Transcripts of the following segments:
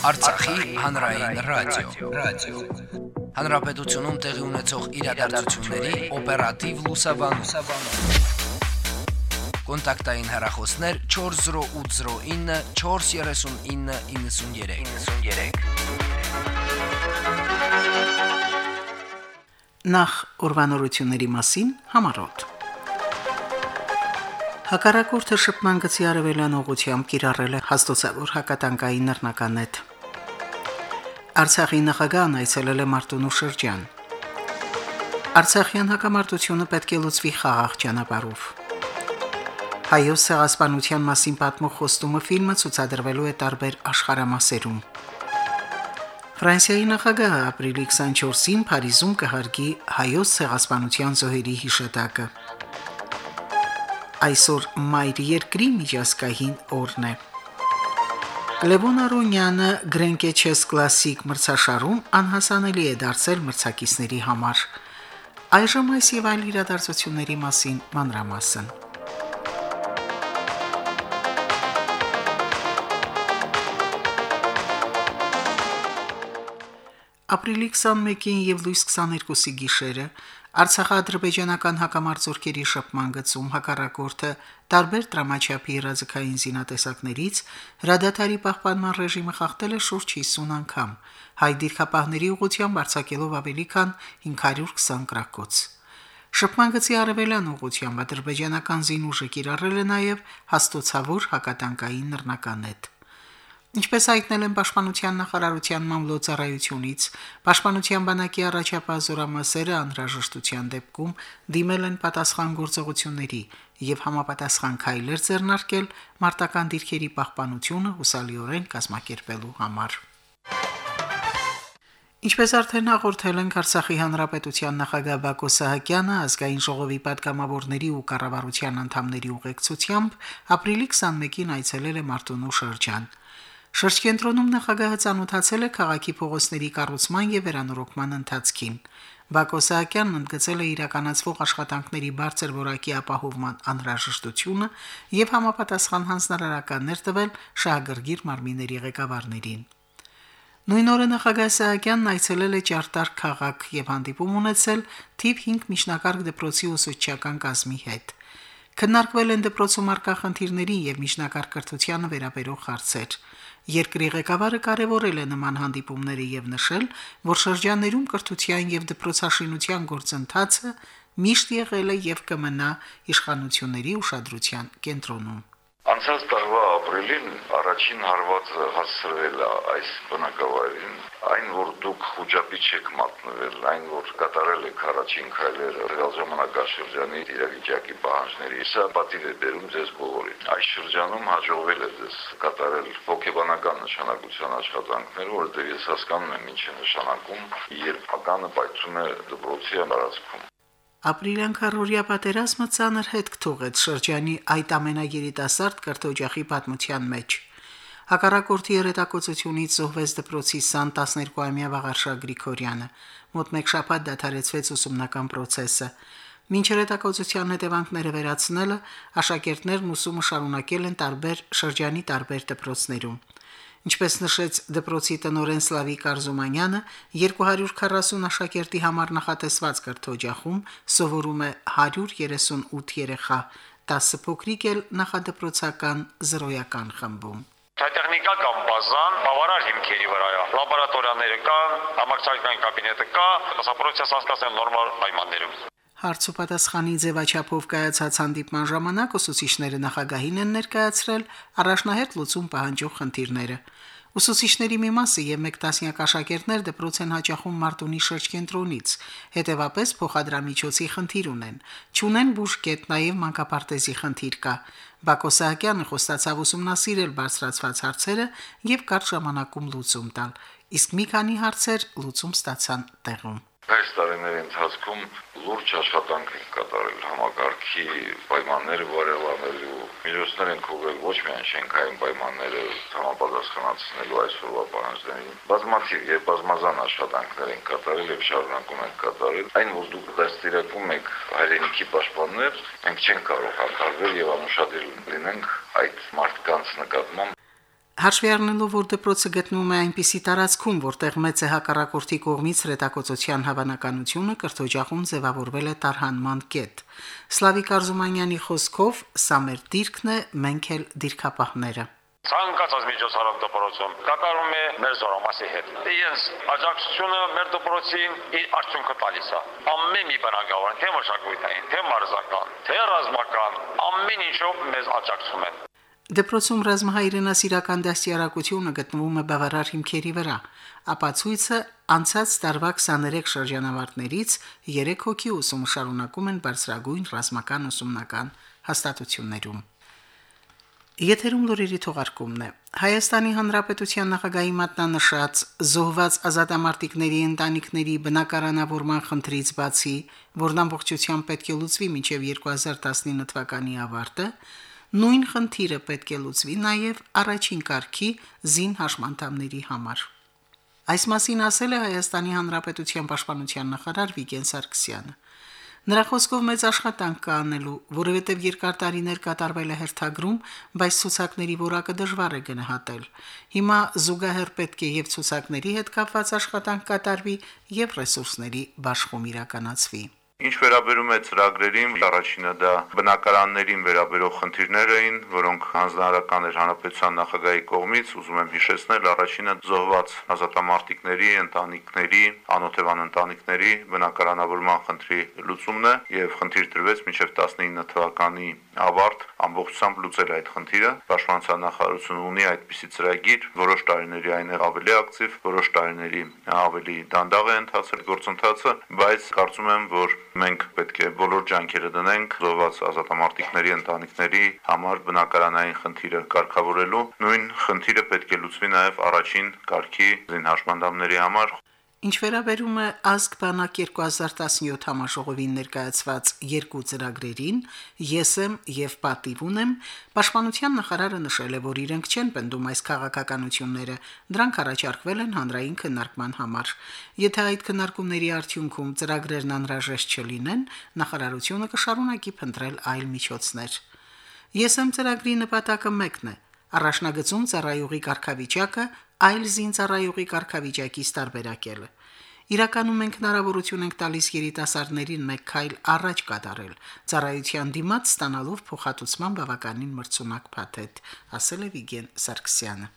Արցախի հանրային ռադիո, ռադիո։ Հանրապետությունում տեղի ունեցող իրադարձությունների օպերատիվ լուսաբանում։ Կոնտակտային հեռախոսներ 40809 43993։ 93։ Նախ ուրվանորությունների մասին համարոտ։ Հակառակորդը շփման գծի արևելան ուղությամբ կիրառել է հաստոցավոր հակատանկային նռնականետ։ Արցախի նախագահն այցելել է Մարտունու շրջան։ Արցախյան հակամարտությունը պետք է լուծվի խաղաղ ճանապարհով։ Հայոց ցեղասպանության մասին պատմող խոստումը ֆիլմը ցուցադրվելու է տարբեր աշխարհամասերում։ Ֆրանսիայի նախագահը ապրիլի 24-ին Փարիզում կհարգի հայոց ցեղասպանության զոհերի հիշատակը։ Այսօր Մայր երկրի միջազգային օրն է։ Լևոն Արոնյանը Գրենկե Չես Կլասիկ մրցաշարում անհասանելի է դարձել մրցակիցների համար։ Այժմ այս եւ այլ իրադարձությունների մասին մանրամասն։ Ապրիլի 21-ին եւ լույս 22-ի գիշերը Արցախա-ադրբեջանական հակամարտությունների շփման գծում հակառակորդը տարբեր դրամաչափի իրազեկային զինատեսակներից հրադադարի պահպանման ռեժիմը խախտել է շուրջ 50 անգամ, հայ դիրքապահների ուղությամբ արձակելով ավելի քան 520 գրակոց։ Շփման գծի արևելան ուղությամբ ադրբեջանական զինուժը կիրառել է նաև հաստոցավոր հակատանկային նռնականետ։ Ինչպես հայտնել են Պաշտպանության նախարարության մամլոյցարայությունից, Պաշտպանության բանակի առաջապահ զորամասերը անհրաժեշտության դեպքում դիմել են պատասխան գործողությունների եւ համապատասխան քայլեր ձեռնարկել մարտական դիրքերի պահպանությունը հուսալիորեն կազմակերպելու համար։ Ինչպես արդեն հաղորդել են Արցախի հանրապետության նախագահ Բակո Սահակյանը ազգային ժողովի падգամավորների ու կառավարության անդամների ուղեկցությամբ ապրիլի 21-ին այցելել է Մարտունու շրջան։ Շրջկենտրոնում նախագահը ցանոթացել է քաղաքի փողոցների կառուցման եւ վերանորոգման ընթացքին։ Բակո Սահակյանն ընդգծել է իրականացվող աշխատանքների բարձր որակի ապահովման անհրաժեշտությունը եւ համապատասխան հանձնարարականներ տվել շահագրգիռ մարմինների ղեկավարներին։ Նույն օրը նախագահ Սահակյանն այցելել է Ճարտար քաղաք եւ հանդիպում ունեցել թիվ 5 միջնակարգ դպրոցի ուսուցչական կազմի հետ։ Քննարկվել են դպրոցում արկա խնդիրների եւ միջնակարգ կրթությանը վերաբերող հարցեր։ Երկրի ղեկավարը կարևորել է նման հանդիպումները եւ նշել, որ շրջաններում կրթության եւ դպրոցաշինության գործընթացը միշտ եղել է եւ կմնա իշխանությունների ուշադրության կենտրոնում։ Անցած տարվա ապրիլին առաջին հարվածը հասցրել է այս բնակավայրին, այն որ դուք խոճապի չեք մատնվել, այն որ կատարել եք առաջին քայլերը ռեալ ժամանակաշրջանի իրավիճակի պահանջների, սա պատիվ է բերում ձեզ բոլորին։ Այս շրջանում հաջողվել է ձեզ կատարել հոգեբանական նշանակության աշխատանքները, որովհետև ես հասկանում եմ ինչ է նշանակում, երբ ականը պայթում է դպրոցի տարածքում։ Ապրիլյան քարորիա պատերազմը ցաներ հետ կթողեց շրջանի այդ ամենագերիտասարդ կրթօջախի պատմության մեջ։ Հակառակորդի երետակոծությունից զոհվեց դպրոցի սան 12-ամյա Վաղարշա Գրիգորյանը։ Մոտ մեկ շաբաթ դադարեցվեց ուսումնական process-ը։ Մինչ երետակոծության հետևանքները վերացնելը աշակերտներն ուսումը շարունակել են տարբեր շրջանի տարբեր դպրոցներում։ Ինչպես նշեց դպրոցի տնօրեն Սլավիկ Արզումանյանը, 240 աշակերտի համար նախատեսված կրթօջախում սովորում է 138 երեխա, 10 փոքրիկ էլ նախադպրոցական զրոյական խմբում տեխնիկա կամ բազան բավարար հիմքերի վրա է։ Լաբորատորիաները կան, համակարգչական կաբինետը կա, դասապրոցես հասկացնել նորմալ պայմաններում։ Հարցու պատասխանի ձևաչափով կայացած հանդիպման ժամանակ ուսուցիչները նախագահին են ներկայացրել առաջնահերթ լուծում պահանջող խնդիրները։ Ուսուցիչների մի մասը եւ մեկ տասնյակ աշակերտներ դպրոց են հաճախում Մարտունի շրջկենտրոնից, հետեւապես փոխադրամիջոցի խնդիր ունեն։ Չունեն բուժկետ, նաեւ մանկապարտեզի խնդիր կա։ Բակո Սահակյանը խոստացավ ուսումնասիրել բարձրացված հարցերը եւ կարճ ժամանակում լուծում տալ, իսկ մի քանի հարցեր լուծում ստացան տեղում։ Այս տարիների ընթացքում լուրջ աշխատանք են կատարել համակարգի պայմանները բարելավելու միջոցներ են կողել ոչ միայն շենքային պայմանները համապատասխանեցնելու այսօրվա պահանջներին բազմաթիվ եւ բազմազան աշխատանքներ են կատարել եւ շարունակում են կատարել այն որ դուք դաստիարակում եք հայրենիքի պաշտպաններ մենք չենք կարող հակարվել եւ անուշադիր լինենք այդ մարդկանց նկատմամբ Հաշվի առնելով, որ դպրոցը գտնվում է այնպիսի տարածքում, որտեղ մեծ է հակառակորդի կողմից հրետակոծության հավանականությունը, կրթօջախում ձևավորվել է տարհանման կետ։ Սլավիկ Արզումանյանի խոսքով սա մեր դիրքն է, մենք էլ դիրքապահները։ ցանկացած միջոցառում դպրոցում կատարում է մեր զորամասի հետ։ Իրենց աջակցությունը մեր դպրոցին իր արդյունքը տալիս է։ Ամեն մի բնակավար, թե մշակութային, թե մարզական, թե ռազմական, ամեն ինչով մեզ աջակցում են։ Դպրոցում ռազմահայրենասիրական դաստիարակությունը գտնվում է բավարար հիմքերի վրա։ Ապացույցը անցած տարվա 23 շրջանավարտներից 3 հոգի ուսում շարունակում են բարձրագույն ռազմական ուսումնական հաստատություններում։ Եթերում լուրերի թողարկումն է։ Հայաստանի Հանրապետության նախագահի մատնանշած զոհված ազատամարտիկների ընտանիքների բնակարանավորման խնդրից բացի, որն ամբողջությամբ պետք է լուծվի մինչև 2019 թվականի ավարտը, Նույն խնդիրը պետք է լուծվի նաև առաջին կարգի զին հաշմանդամների համար։ Այս մասին ասել է Հայաստանի Հանրապետության պաշտպանության նախարար Վիգեն Սարգսյանը։ Նրա խոսքով մեծ աշխատանք կա անելու, որովհետև երկար տարիներ կատարվել է հերթագրում, բայց ցուցակների որակը դժվար է գնահատել։ Հիմա զուգահեռ պետք է եւ ցուցակների հետ կապված աշխատանք կատարվի եւ ռեսուրսների բաշխում իրականացվի։ Ինչ վերաբերում է ծրագրերին, առաջինը դա բնակարաններին վերաբերող խնդիրներ էին, որոնք հանձնարարական էր հանրապետության նախագահի կողմից, ուզում եմ հիշեցնել, առաջինը զոհված ազատամարտիկների, ընտանիքների, անօթևան ընտանիքների բնակարանավորման խնդրի լուծումն է եւ խնդիր տրվեց մինչեւ 19 թվականի ավարտ ամբողջությամբ լուծել այդ խնդիրը։ Պաշտպանության նախարարությունը ունի այդպիսի ծրագիր, որոշ տարիների այն է ավելի ակտիվ, որոշ տարիների ավելի դանդաղ է ընթացել գործընթացը, բայց կարծում եմ, որ Մենք պետք է բոլոր ջանքերը դնենք զոհված ազատամարտիկների ընտանիքների համար բնակարանային խնդիրը կարգավորելու։ Նույն խնդիրը պետք է լուծվի նաև առաջին կարգի զինհաշմանդամների համար։ Ինչ վերաբերում է ազգ բանակ 2017 համաժողովին ներկայացված երկու ծրագրերին, ես եմ եւ պատիվ ունեմ, Պաշտպանության նախարարը նշել է, որ իրենք չեն պնդում այս քաղաքականությունները, դրանք առաջարկվել են հանրային քննարկման համար։ Եթե այդ քննարկումների արդյունքում ծրագրերն անհրաժեշտ չլինեն, նախարարությունը կշարունակի փնտրել այլ միջոցներ։ Ես եմ ծրագրի նպատակը մեկն է՝ առաջնագծում ծառայողի կարգավիճակը այլ զինծառայողի կարգավիճակից տարբերակելը։ Իրականում մենք հնարավորություն ենք տալիս երիտասարդներին մեկ քայլ առաջ կատարել, ծառայության դիմաց ստանալով փոխհատուցման բավականին մրցունակ փաթեթ, ասել է Վիգեն Սարգսյանը։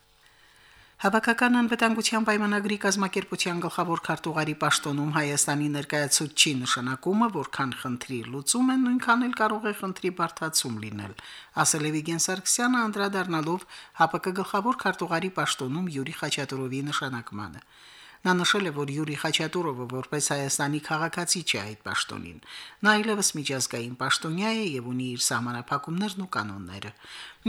Հավաքական անվտանգության պայմանագրի կազմակերպության գլխավոր քարտուղարի պաշտոնում Հայաստանի ներկայացուցչի նշանակումը, որքան խնդրի լուծում են, նույնքան էլ կարող է խնդրի բարթացում լինել, ասել է Վիգեն Սարգսյանը անդրադառնալով ՀԱՊԿ գլխավոր քարտուղարի պաշտոնում Յուրի Խաչատուրովի նշանակմանը։ Նա նշել է, որ Յուրի Խաչատուրովը որպես Հայաստանի քաղաքացի չէ այդ պաշտոնին։ Նա այլևս միջազգային պաշտոնյա է եւ ունի իր սահմանափակումներն ու կանոնները։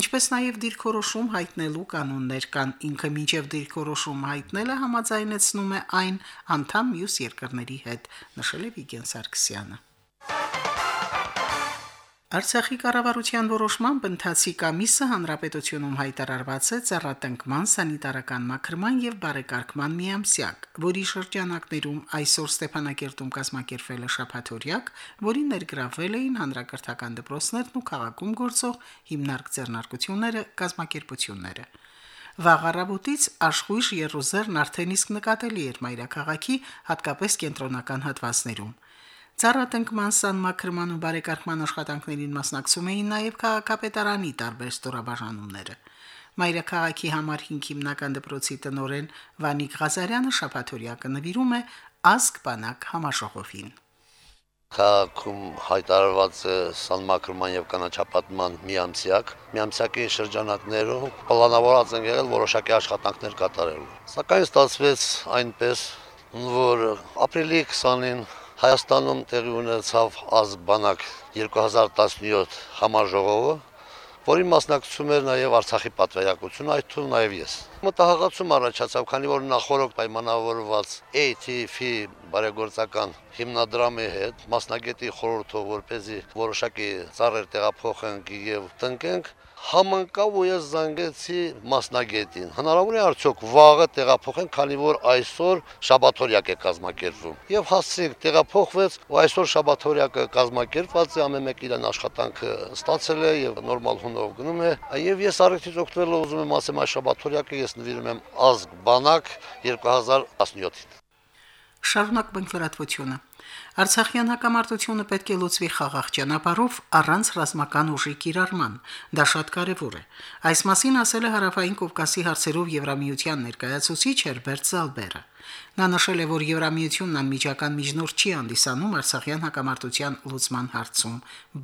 Ինչպես նաեւ դիրքորոշում հայտնելու կանոններ կան, ինքը միջև դիրքորոշում հայտնելը համաձայնեցնում է այն անդամ մյուս երկրների հետ, նշել է Վիգեն Սարգսյանը։ Արցախի կառավարության որոշմամբ ընթացիկ ամիսը հանրապետությունում հայտարարված է ծառատնկման, սանիտարական մաքրման եւ բարեկարգման միամսյակ, որի շրջանակներում այսօր Ստեփանակերտում կազմակերպվել է շաբաթօրյակ, որին ներգրավվել էին հանրակրթական դպրոցներն ու քաղաքում գործող հիմնարկ ձեռնարկությունները, կազմակերպությունները։ Վաղարաբուտից աշխույժ Երուսերն արդեն իսկ նկատելի էր մայրաքաղաքի, հատկապես կենտրոնական հատվածներում։ Ծառատնկման սանմակրման ու բարեկարգման աշխատանքներին մասնակցում էին նաև քաղաքապետարանի տարբեր ստորաբաժանումները։ Մայրաքաղաքի համար 5 հիմնական դպրոցի տնորեն Վանիկ Ղազարյանը շփաթորյակը նվիրում է ազգ բանակ համաժողովին քաղաքում հայտարարված է սանմակրման եւ կանաչապատման միամսյակ։ Միամսյակի շրջանակներում պլանավորած են եղել որոշակի աշխատանքներ կատարելու։ Սակայն ստացվեց այնպես, որ ապրիլի 20-ին Հայաստանում տեղի ունեցավ ազգբանակ 2017 համաժողովը, որին մասնակցում էր նաև Արցախի պատվիրակությունը, այդ թվում նաև ես։ Մտահղացում առաջացավ, քանի որ նախորդ պայմանավորված ATF-ի բարեգործական հիմնադրամի հետ մասնագետի խորհրդով, որ เป զի որոշակի ծառեր տեղափոխենք եւ տնկենք, Համընկավ ու ես զանգեցի մասնագետին։ Հնարավոր է արդյոք վաղը տեղափոխեն, քանի որ այսօր շաբաթօրյակ է կազմակերպվում։ Եվ հասցրինք տեղափոխվեց ու այսօր շաբաթօրյակը կազմակերպված է, ամեն մեկ իրեն աշխատանքը ստացել է եւ նորմալ հունով գնում է։ Եվ ես առիթից օգտվելով ուզում եմ ասեմ այս շաբաթօրյակը ես նվիրում եմ ազգ բանակ 2017-ին։ Շարունակ մենք լրատվությունը։ Արցախյան հակամարտությունը պետք է լուծվի խաղաղ ճանապարհով առանց ռազմական ուժի կիրառման։ Դա շատ կարևոր է։ Այս մասին ասել է Հարավային Կովկասի հարցերով Եվրամիության ներկայացուցիչ Հերբերտ Զալբերը։ Նա նշել է, որ Եվրամիությունն անմիջական միջնորդ չի հանդիսանում Արցախյան հակամարտության լուծման հարցում,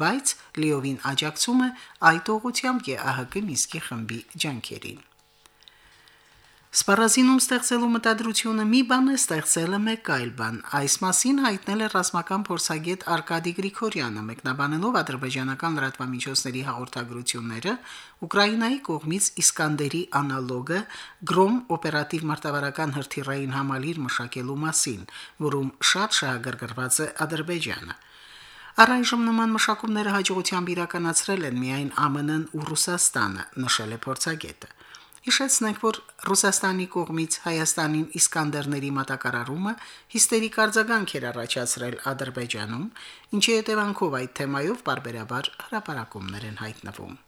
բայց լիովին աջակցում է այդ ուղությամբ ԵԱՀԿ Միսկի խմբի ջանքերին։ Սպառազինում ստեղծելու մտադրությունը մի բան է, ստեղծելը մեկ այլ բան։ Այս մասին հայտնել է ռազմական փորձագետ Արկադի Գրիգորյանը, մեկնաբանելով ադրբեջանական լրատվամիջոցների հաղորդագրությունները Ուկրաինայի կողմից Իսկանդերի անալոգը Գրոմ օպերատիվ մարտավարական հրթիռային համալիր մշակելու մասին, որում շատ շահագրգռված է Ադրբեջանը։ Առայժմ նման մշակումները հաջողությամբ իրականացրել են միայն ԱՄՆ-ն ու Ռուսաստանը, նշել է փորձագետը։ Հիշեցնենք, որ Ռուսաստանի կողմից Հայաստանին Իսկանդերների մատակարարումը հիստերիկ արձագանք էր առաջացրել Ադրբեջանում, ինչի հետևանքով այդ թեմայով բարբերաբար հրապարակումներ են հայտնվում։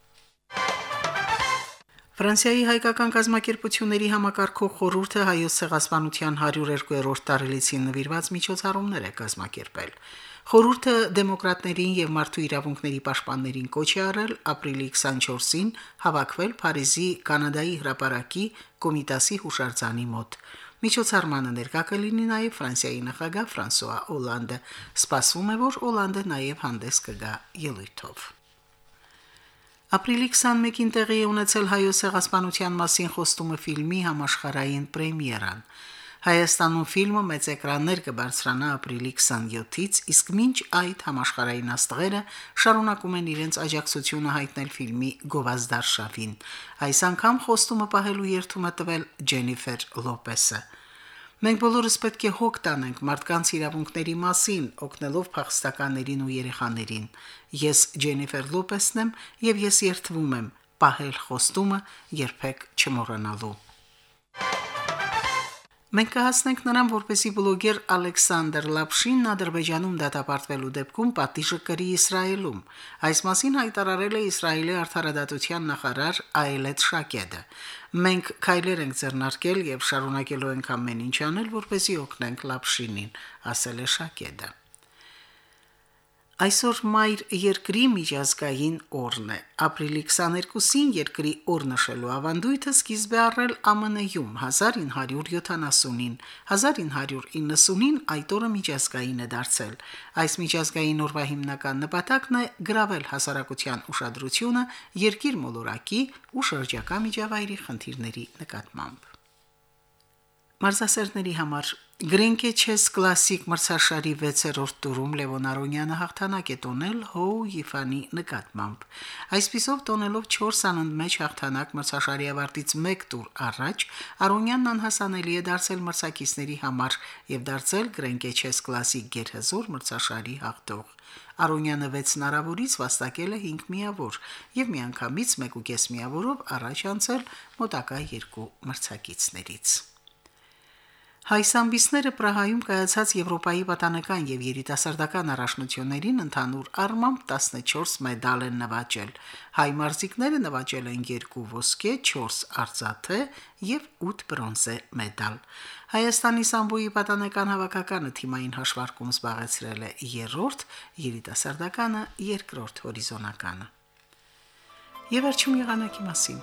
Ֆրանսիայի հայկական կազմակերպությունների համակարգող խորհուրդը հայոց ցեղասպանության 102-րդ տարելիցին նվիրված միջոցառումներ է կազմակերպել։ Խորհուրդը դեմոկրատներին եւ մարդու իրավունքների պաշտպաններին կոչ է արել ապրիլի 24-ին հավաքվել Փարիզի Կանադայի հրապարակի Կոմիտասի հուշարձանի մոտ։ Միջոցառմանը ներկա կլինի նաև Ֆրանսիայի նախագահ Ֆրանսուଆ Օլանդը։ Սպասվում է, որ Օլանդը նաև հանդես կգա ելույթով։ Ապրիլի 21-ին տեղի է ունեցել հայոց ցեղասպանության մասին խոստումը ֆիլմի համաշխարհային պրեմիերան։ Հայաստանում ֆիլմը մեծ էկրաններ կբարձրանա ապրիլի 27-ից, իսկ մինչ այդ համաշխարհային աստղերը շարունակում են իրենց աջակցությունը հայտնել ֆիլմի գովազդարշավին։ Այս անգամ խոստումը պահելու երթումը տվել Ջենիֆեր Լոպեսը։ Մենք բոլորս պետք է հոգ տանենք մարդկանց իրավունքների մասին, օգնելով փախստականներին ու երեխաներին։ Ես Ջենիֆեր Լոպեսն եմ եւ ես երթվում եմ պահել խոստումը երբեք չմոռանալու։ Մենք կհասնենք նրան, որպեսի բլոգեր Ալեքսանդր Լապշինն Ադրբեջանում դատապարտվելու դեպքում պատիժը կրի Իսրայելում։ Այս մասին հայտարարել է Իսրայելի արդարադատության նախարար Այլետ Շակեդը։ Մենք քայլեր ենք ձեռնարկել եւ շարունակելու ենք ամեն ինչ անել, որպեսի օգնենք Լապշինին, ասել է Շակեդը։ Այսօր մայր երկրի միջազգային օրն է։ Ապրիլի 22-ին երկրի օր նշելու ավանդույթը սկիզբ է առել ԱՄՆ-ում 1970-ին։ 1990-ին այդ օրը միջազգային է դարձել։ Այս միջազգային օրվա հիմնական նպատակն է գրավել հասարակության ուշադրությունը երկիր մոլորակի ու շրջակա միջավայրի խնդիրների նկատմամբ։ Մարզասերների համար Գրենկե Չես կլասիկ մրցաշարի 6-րդ տուրում Լևոն Արոնյանը հաղթանակ է տոնել Հոու Իֆանի նկատմամբ։ Այսպիսով տոնելով 4 անընդմեջ հաղթանակ մրցաշարի ավարտից 1 տուր առաջ, Արոնյանն անհասանելի է դարձել մրցակիցների համար եւ դարձել Գրենկե Չես կլասիկ գերհզոր մրցաշարի հաղթող։ Արոնյանը 6 հնարավորից վաստակել է 5 միավոր եւ միանգամից 1.5 միավորով առաջ անցել մոտակա երկու մրցակիցներից։ Հայ սամբիսները Պրահայում կայացած Եվրոպայի պատանեկան եւ երիտասարդական առաջնություններին ընդհանուր առմամբ 14 մեդալ են նվաճել։ Հայ մարզիկները նվաճել են 2 ոսկե, 4 արծաթե եւ 8 բրոնզե մեդալ։ Հայաստանի սամբոյի պատանեկան հավաքականը թիմային հաշվարկում զբաղեցրել է երրորդ, երիտասարդականը երկրորդ հորիզոնականը։ Եվ վերջում եղանակի մասին։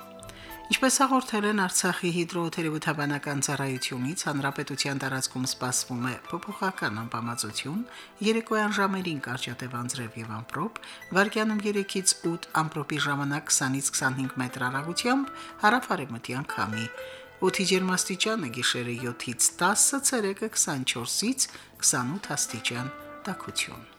Ինչպես հաղորդել են Արցախի հիդրոթերապևտաբանական ծառայությունից, հանրապետության տարածքում սպասվում է փոփոխական անբավարարություն, երեկոյան ժամերին կարճատև անձրև եւ ամպրոպ, վարկյանում 3-ից 8 ամպրոպի ժամանակ 20-ից 25 մետր հեռագությամբ հարավարեմտյան քամի։ Օդի ջերմաստիճանը գիշերը 7-ից 10, ցերեկը 24-ից 28 աստիճան տաքություն։